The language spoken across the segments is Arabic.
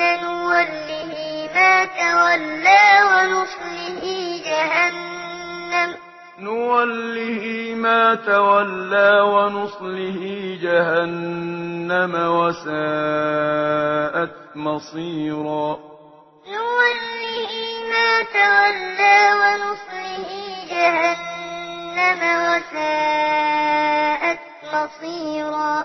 نوله ما تولى ونصله جهنم. نوله ما تولى ونصله جهنم وساءت مصيرا. نوله ما تولى ونصله جهنم وساءت مصيرا.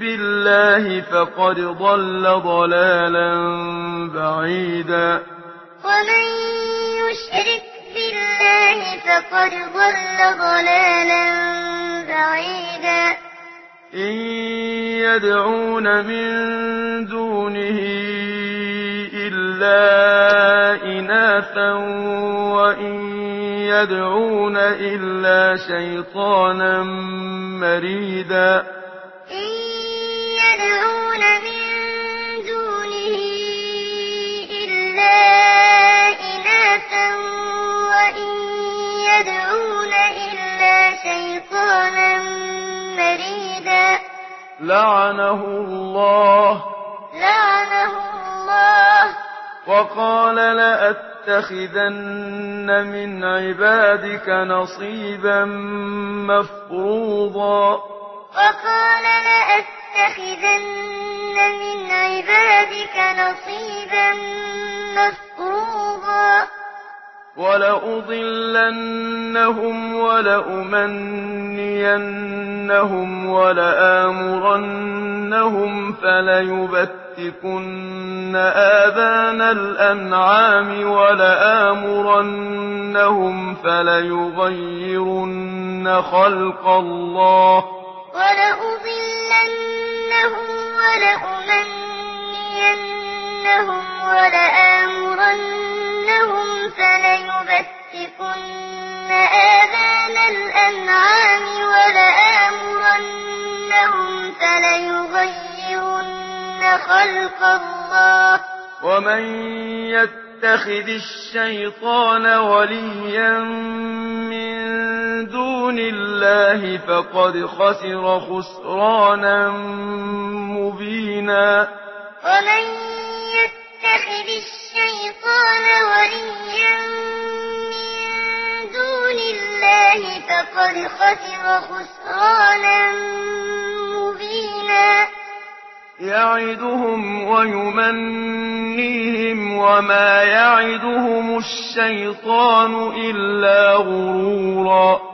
بالله فقد ضل ضلالا بعيدا. ومن يشرك بالله فقد ضل ضلالا بعيدا. إن يدعون من دونه إلا إناثا وإن يدعون إلا شيطانا مريدا. إن يدعون من دونه إلا إناثا لعنه الله. لعنه الله. وقال لا اتخذن من عبادك نصيبا مفروضا. وقال لا اتخذن من عبادك نصيبا مفروضا. ولأضلنهم ولأمنينهم ولآمرنهم فليبتكن آذان الأنعام ولآمرنهم فليغيرن خلق الله ولأضلنهم ولأمنينهم ولآمرنهم لأمسكن آذان الأنعام ولآمرنهم فليغيرن خلق الله. ومن يتخذ الشيطان وليا من دون الله فقد خسر خسرانا مبينا. ومن يتخذ الشيطان وليا فقد خسر خسرانا مبينا. يعدهم ويمنيهم وما يعدهم الشيطان إلا غرورا.